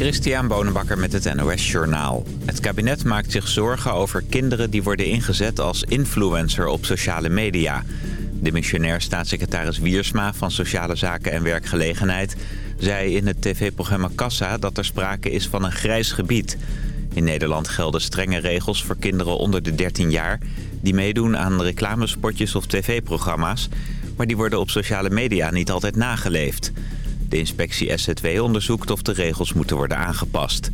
Christian Bonenbakker met het NOS Journaal. Het kabinet maakt zich zorgen over kinderen die worden ingezet als influencer op sociale media. De missionair staatssecretaris Wiersma van Sociale Zaken en Werkgelegenheid... zei in het tv-programma Kassa dat er sprake is van een grijs gebied. In Nederland gelden strenge regels voor kinderen onder de 13 jaar... die meedoen aan reclamespotjes of tv-programma's... maar die worden op sociale media niet altijd nageleefd... De inspectie SZW onderzoekt of de regels moeten worden aangepast.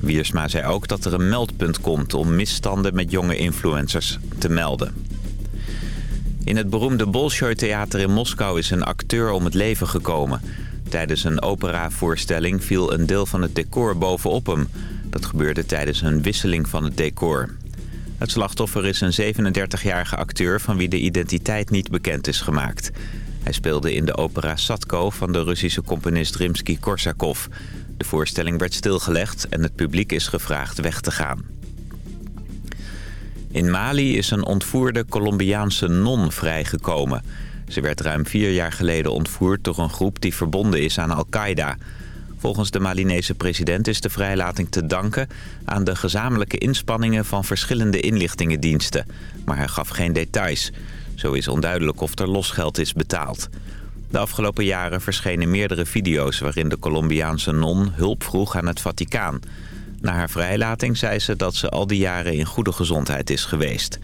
Wiersma zei ook dat er een meldpunt komt om misstanden met jonge influencers te melden. In het beroemde Bolshoi-theater in Moskou is een acteur om het leven gekomen. Tijdens een operavoorstelling viel een deel van het decor bovenop hem. Dat gebeurde tijdens een wisseling van het decor. Het slachtoffer is een 37-jarige acteur van wie de identiteit niet bekend is gemaakt. Hij speelde in de opera Satko van de Russische componist Rimsky-Korsakov. De voorstelling werd stilgelegd en het publiek is gevraagd weg te gaan. In Mali is een ontvoerde Colombiaanse non vrijgekomen. Ze werd ruim vier jaar geleden ontvoerd door een groep die verbonden is aan Al-Qaeda. Volgens de Malinese president is de vrijlating te danken aan de gezamenlijke inspanningen van verschillende inlichtingendiensten. Maar hij gaf geen details. Zo is onduidelijk of er losgeld is betaald. De afgelopen jaren verschenen meerdere video's waarin de Colombiaanse non hulp vroeg aan het Vaticaan. Na haar vrijlating zei ze dat ze al die jaren in goede gezondheid is geweest.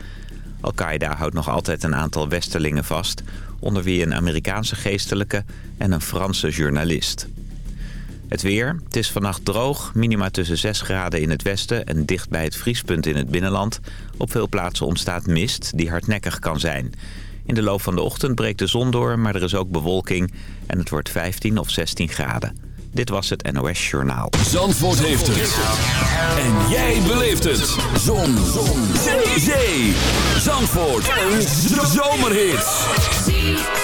Al-Qaeda houdt nog altijd een aantal westerlingen vast... onder wie een Amerikaanse geestelijke en een Franse journalist. Het weer. Het is vannacht droog. Minima tussen 6 graden in het westen en dicht bij het vriespunt in het binnenland. Op veel plaatsen ontstaat mist die hardnekkig kan zijn. In de loop van de ochtend breekt de zon door, maar er is ook bewolking. En het wordt 15 of 16 graden. Dit was het NOS Journaal. Zandvoort heeft het. En jij beleeft het. Zon. zon. Zee. Zee. Zandvoort. Een zomerhit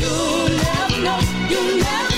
you never know, you never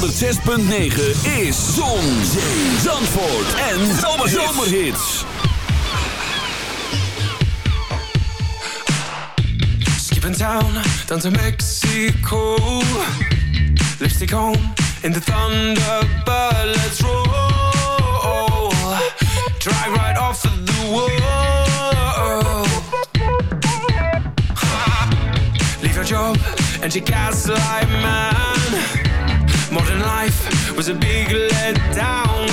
106.9 is Zon, Zee, Zandvoort en Zomerhits. Skipping town down to Mexico. Lipstick on in the Thunderbird. Let's roll. Drive right off of the world. Leave your job and your gaslight man. Modern life was a big letdown.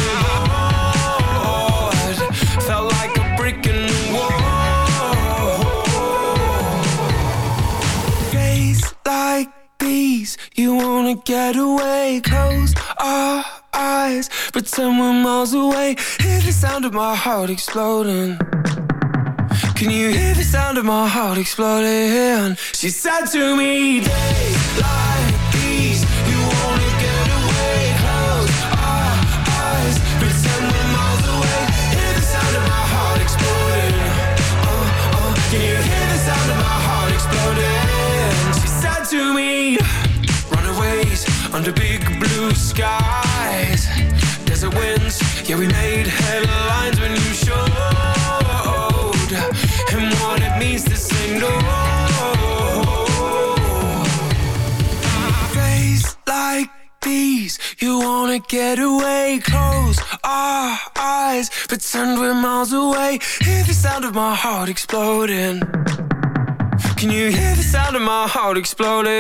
Bored, felt like a brick in the wall. Days like these, you wanna get away. Close our eyes, pretend we're miles away. Hear the sound of my heart exploding. Can you hear the sound of my heart exploding? She said to me, days like to me, runaways under big blue skies. Desert winds, yeah, we made headlines when you showed him what it means to say no. Days like these, you wanna get away. Close our eyes, pretend we're miles away. Hear the sound of my heart exploding. Can you hear the sound of my heart exploding?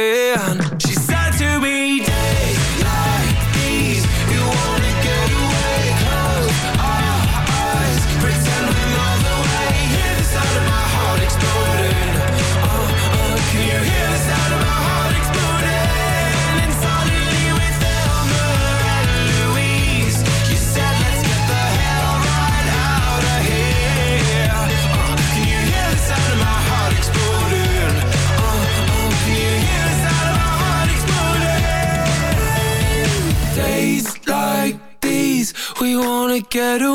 She said to me, days get away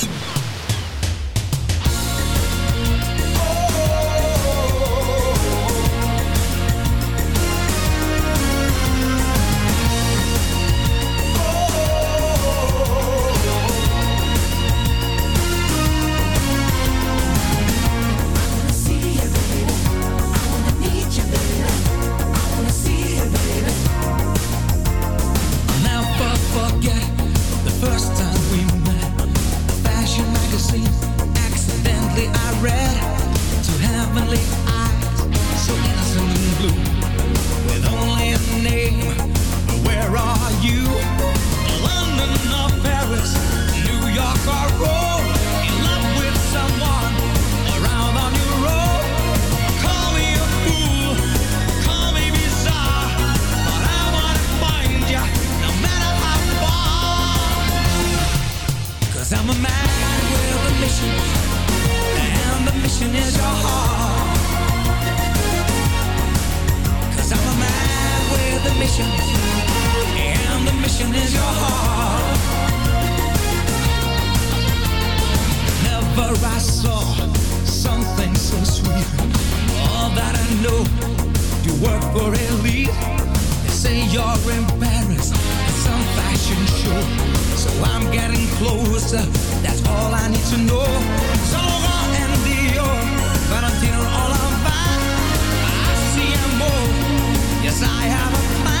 I saw something so sweet. All that I know, you work for elite. They say you're at some fashion show. So I'm getting closer, that's all I need to know. And I'm yes I have a plan.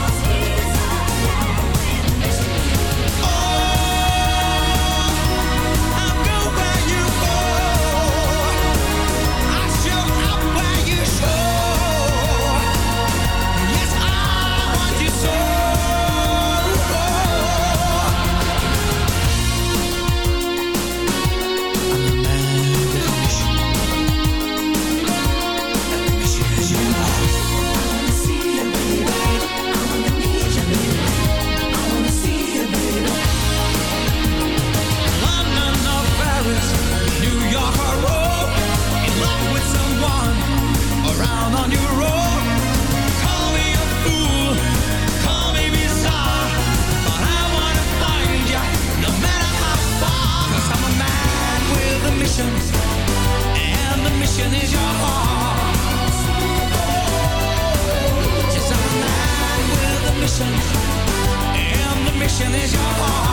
mission is your heart.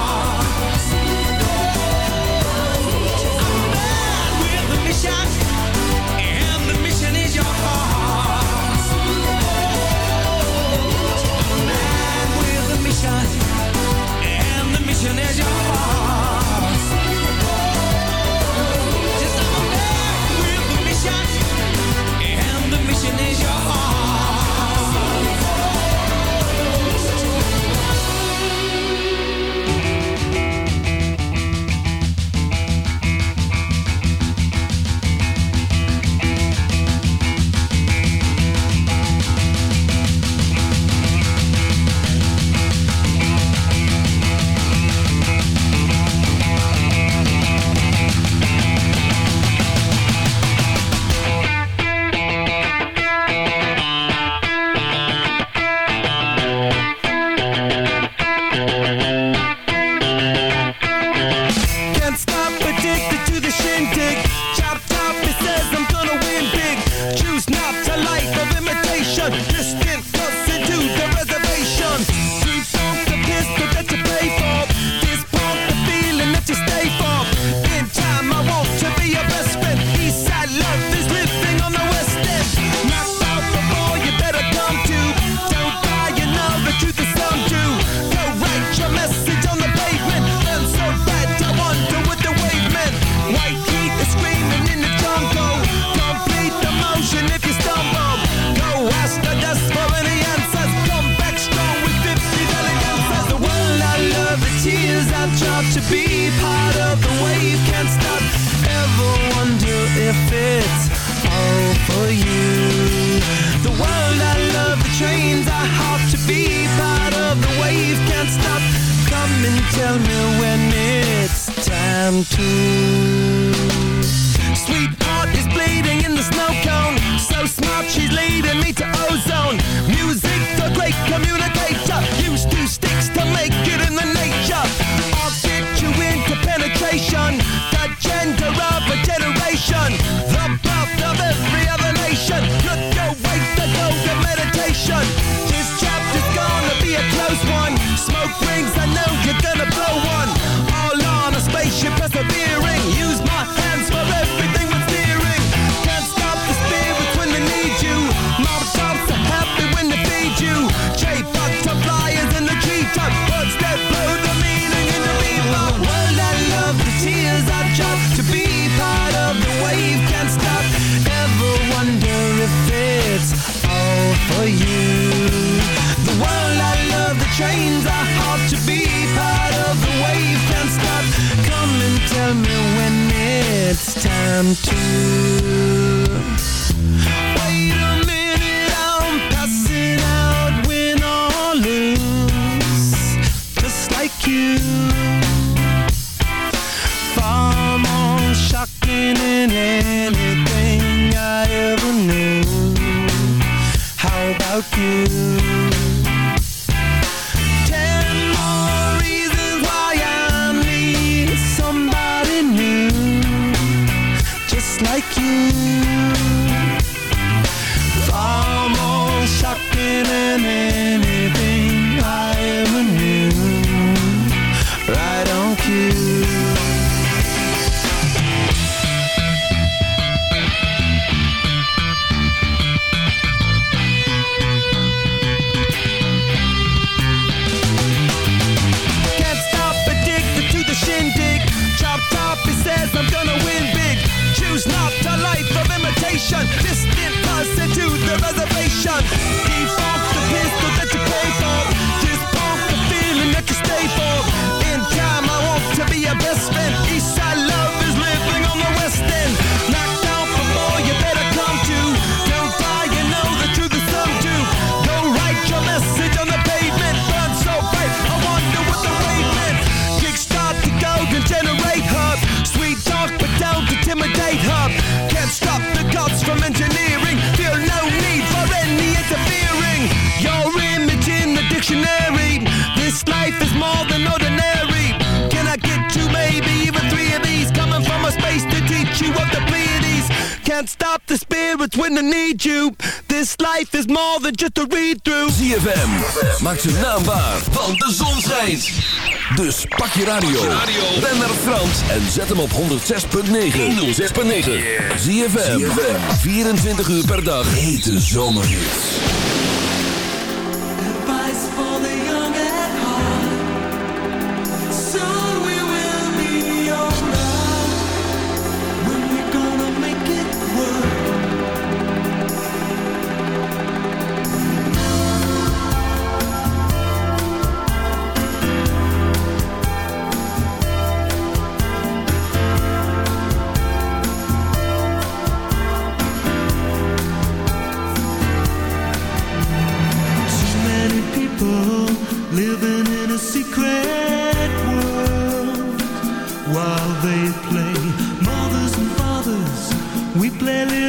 Tell me when it's time to. Sweetheart is bleeding in the snow cone. So smart she's leading me to ozone. Music the great communicator. Used two sticks to make it in the Trains are hard to be part of the wave. Can't stop Come and tell me when it's time to need you. This life is more than just a read-through. ZFM, maak ze naambaar, want de zon schijnt. Dus pak je radio, ben naar Frans en zet hem op 106.9. 106.9. ZFM, 24 uur per dag. Hete zomerhits. We play little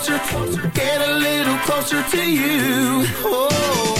closer, get a little closer to you. Oh.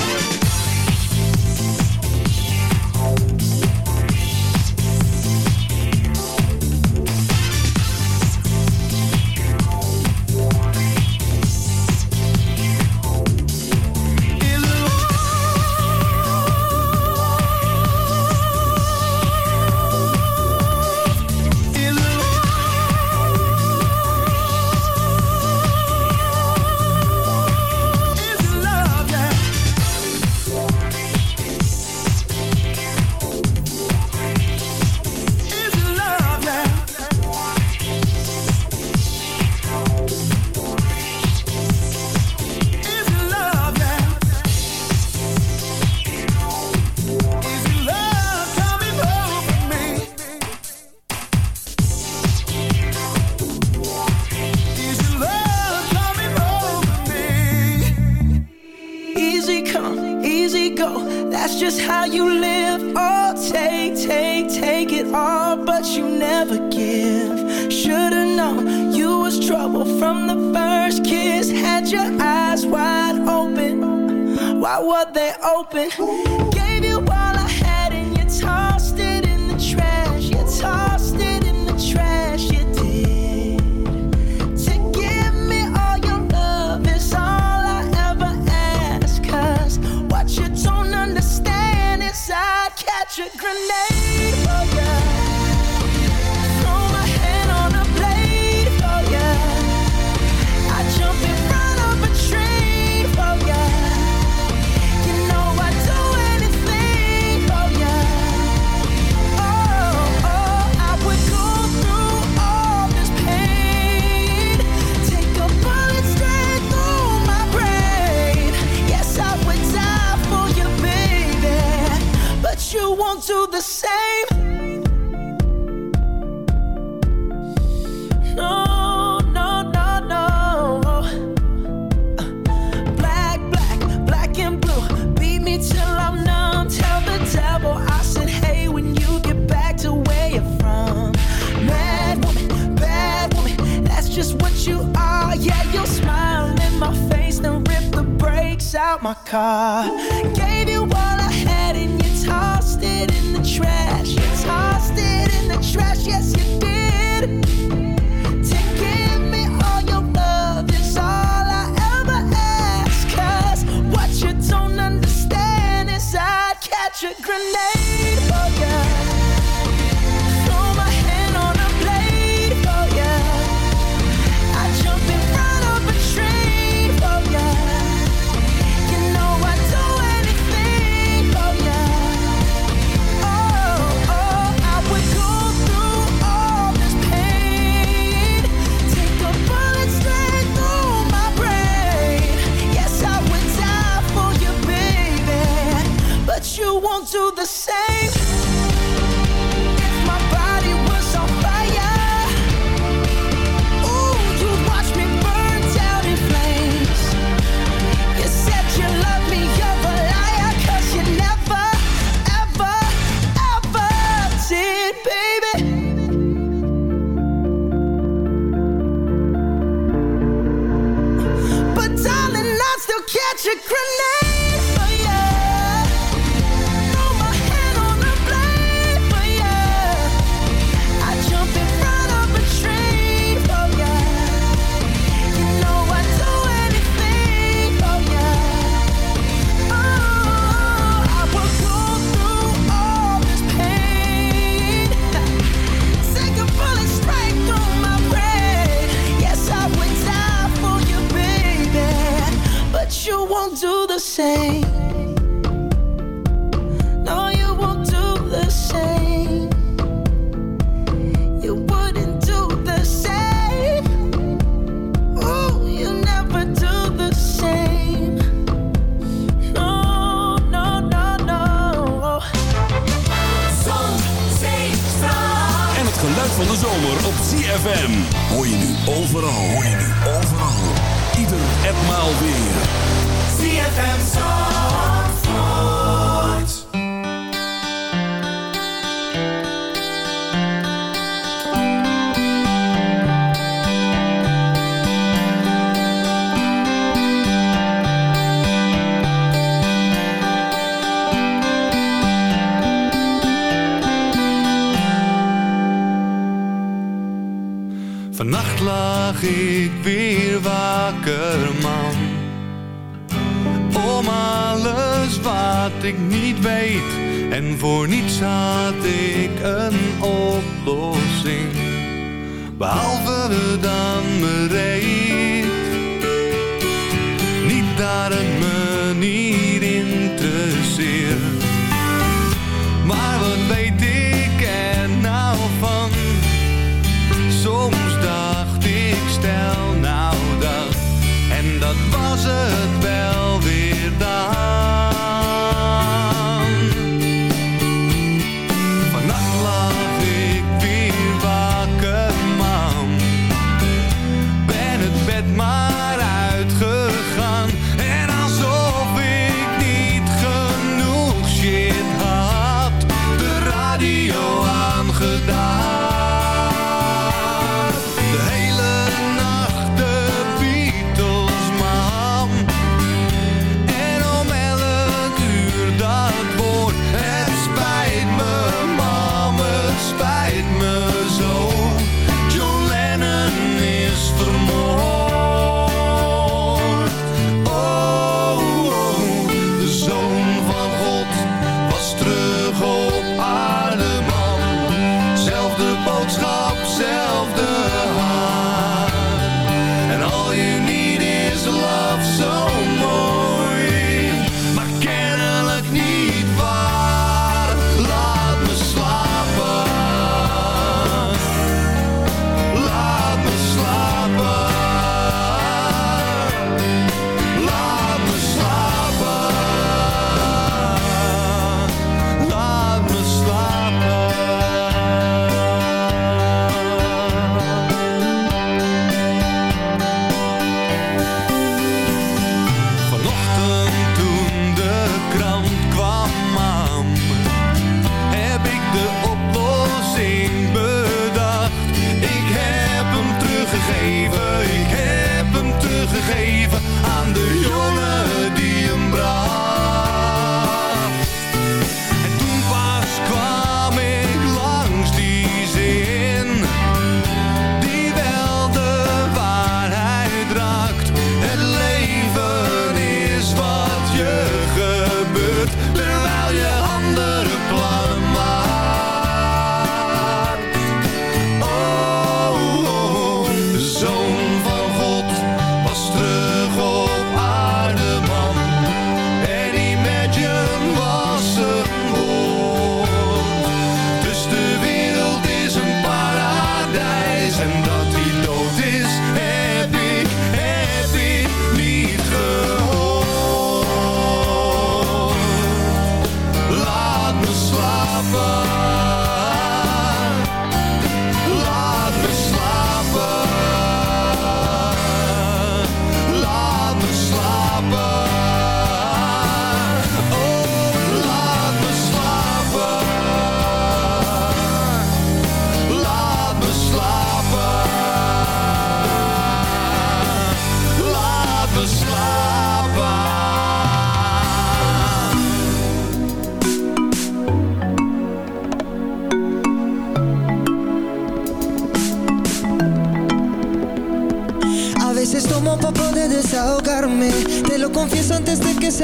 catch a grenade. No, you won't do the same. You wouldn't do the same. Oh, you never do the same. No, no, no, no. Zon, zee, zon. En het geluid van de zomer op CFM. Hoor je nu overal, hoor je nu overal. Ieder etmaal weer geen ik niet weet. En voor niets had ik een oplossing. Behalve dan bereid. Niet dat het me niet interesseert. Maar wat weet ik teruggegeven aan de jongen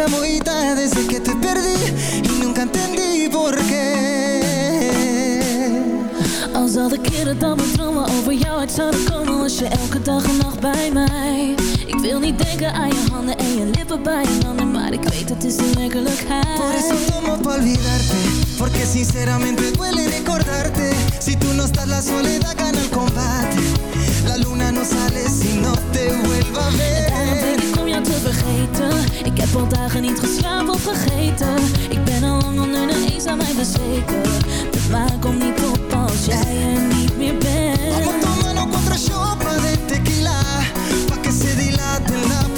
muy tarde Desde que te perdí y nunca entendí por qué. Al zal de keren dat mijn dromen over jou uit zouden komen Was je elke dag en nacht bij mij. Ik wil niet denken aan je handen en je lippen bij je handen Maar ik weet het is de werkelijkheid. Por eso tomo pa' olvidarte Porque sinceramente duele recordarte Si tú no estás la soledad gana el combate. La luna no sale si no te vuelva a En ver denk ik om jou te vergeten. Ik heb al dagen niet geslapen of vergeten. Ik ben al lang onder de eens aan mij bezweken. Dus maar kom niet op als jij er niet meer Vamos bent tomando contra shot de tequila. Pa' que se dilate la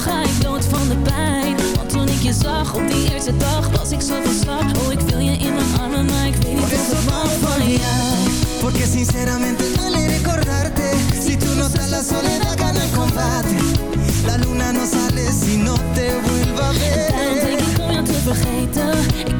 ga ik dood van de pijn. Want toen ik je zag op die eerste dag Was ik zo van slag. Oh, ik wil je in mijn armen Maar ik weet niet of het mag. van jou. Porque sinceramente duele recordarte. Si tú no estás la soledad gana el combate. La luna no sale si no te vuelva a ver. denk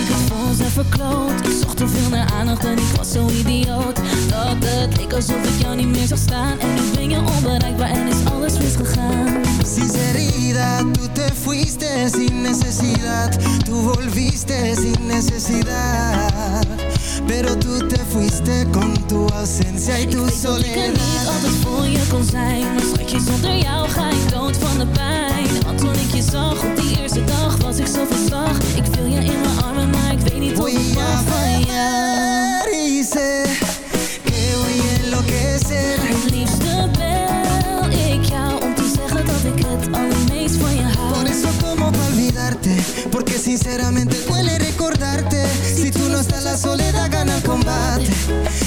Ik het voor ze verkloot Ik zocht te veel naar aandacht en ik was zo idioot Dat het leek alsof ik jou niet meer zag staan En nu ben je onbereikbaar en is alles misgegaan Sinceridad, tú te fuiste sin necesidad. Tú volviste sin necesidad. Pero tú te fuiste con tu ausencia y Ik tu weet dat ik er niet soledad. altijd voor je kon zijn Maar schatje, zonder jou ga ik dood van de pijn zag. Op die eerste dag was ik zo verslag Ik viel je in mijn armen, maar ik weet niet hoe ik mag van jou y sé que voy a enloquecer. Het liefste bel ik jou om te zeggen dat ik het allermeest van je hou. Por eso como pa olvidarte Porque sinceramente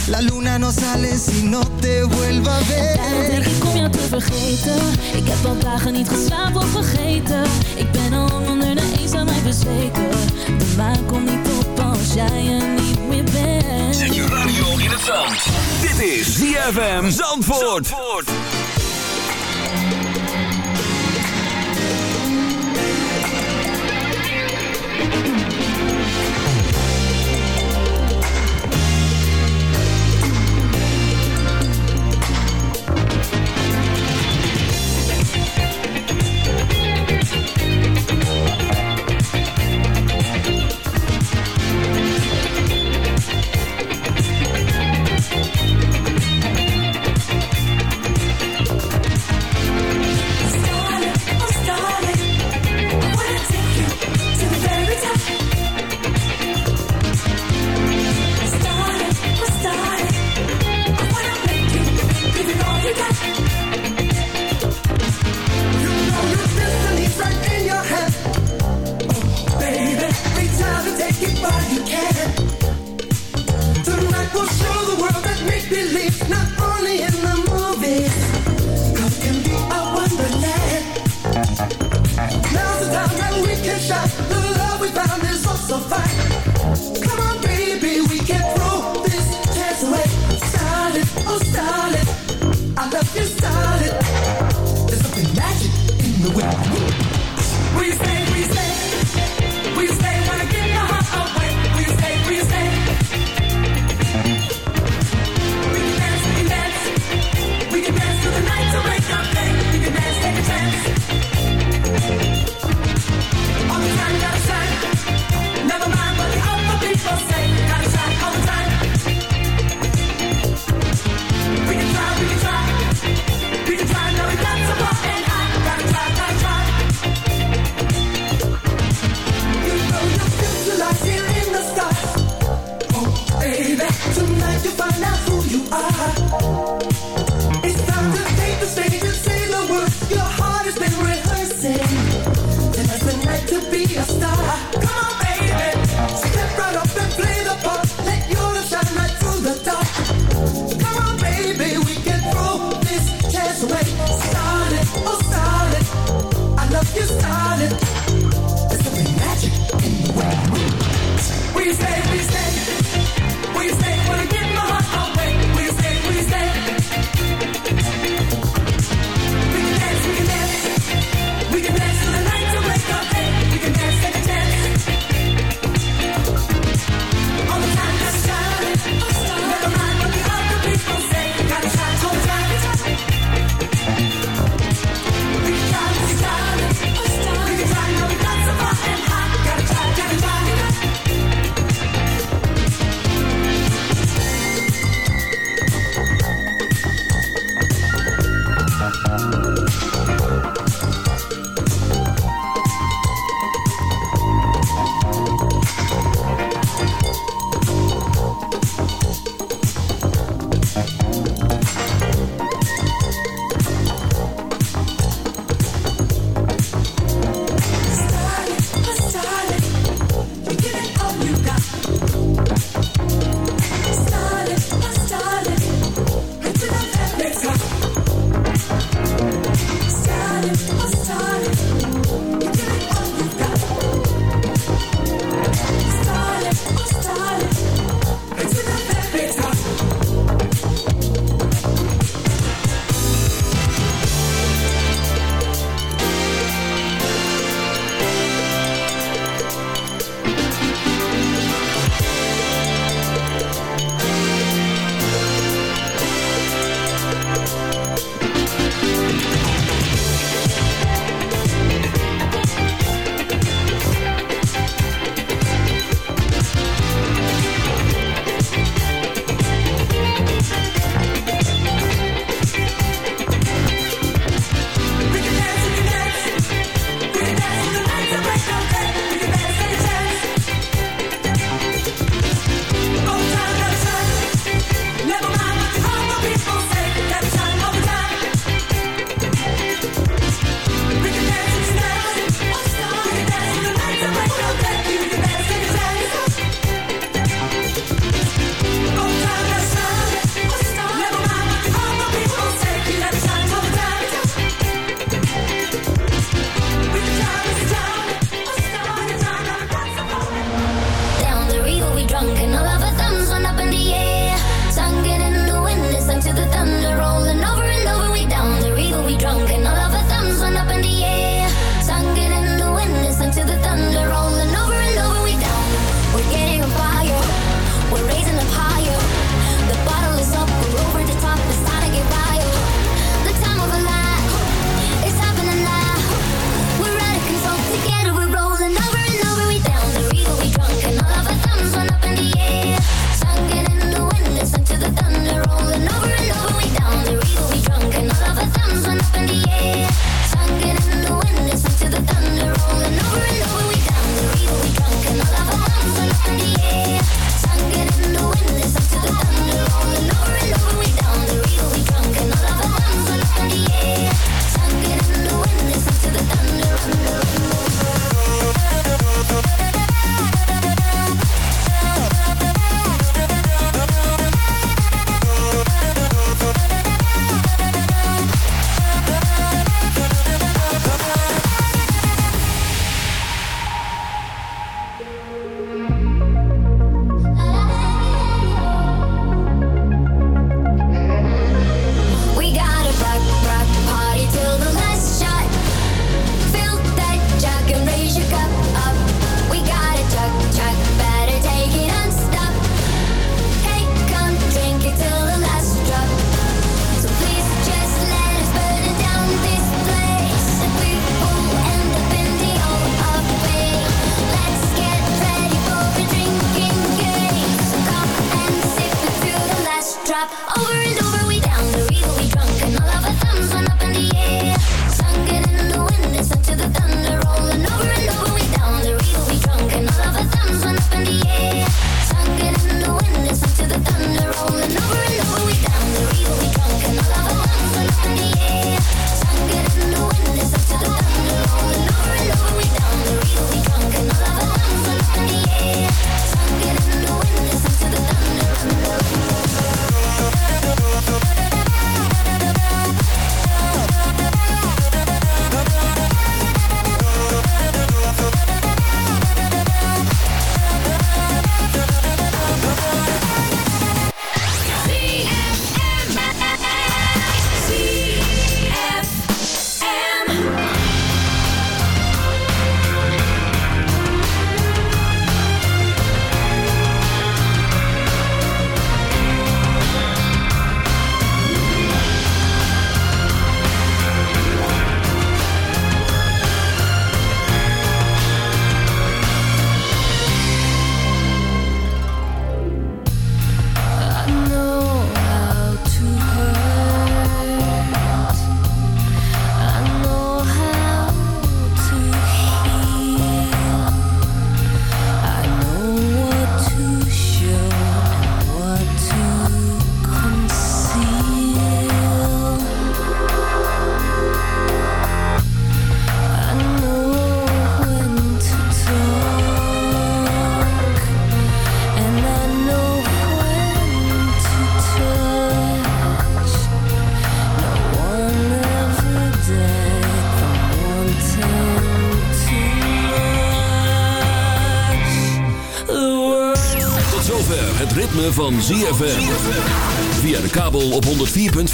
La luna no sale si no te vuelva a Daarom denk ver ik om jou te vergeten. Ik heb al dagen niet geslapen of vergeten. Ik ben al lang onder de eens aan mij bezweken. De maan komt niet op als jij er niet meer bent. Zet je radio in het zand. Dit is ZFM Zandvoort. Tot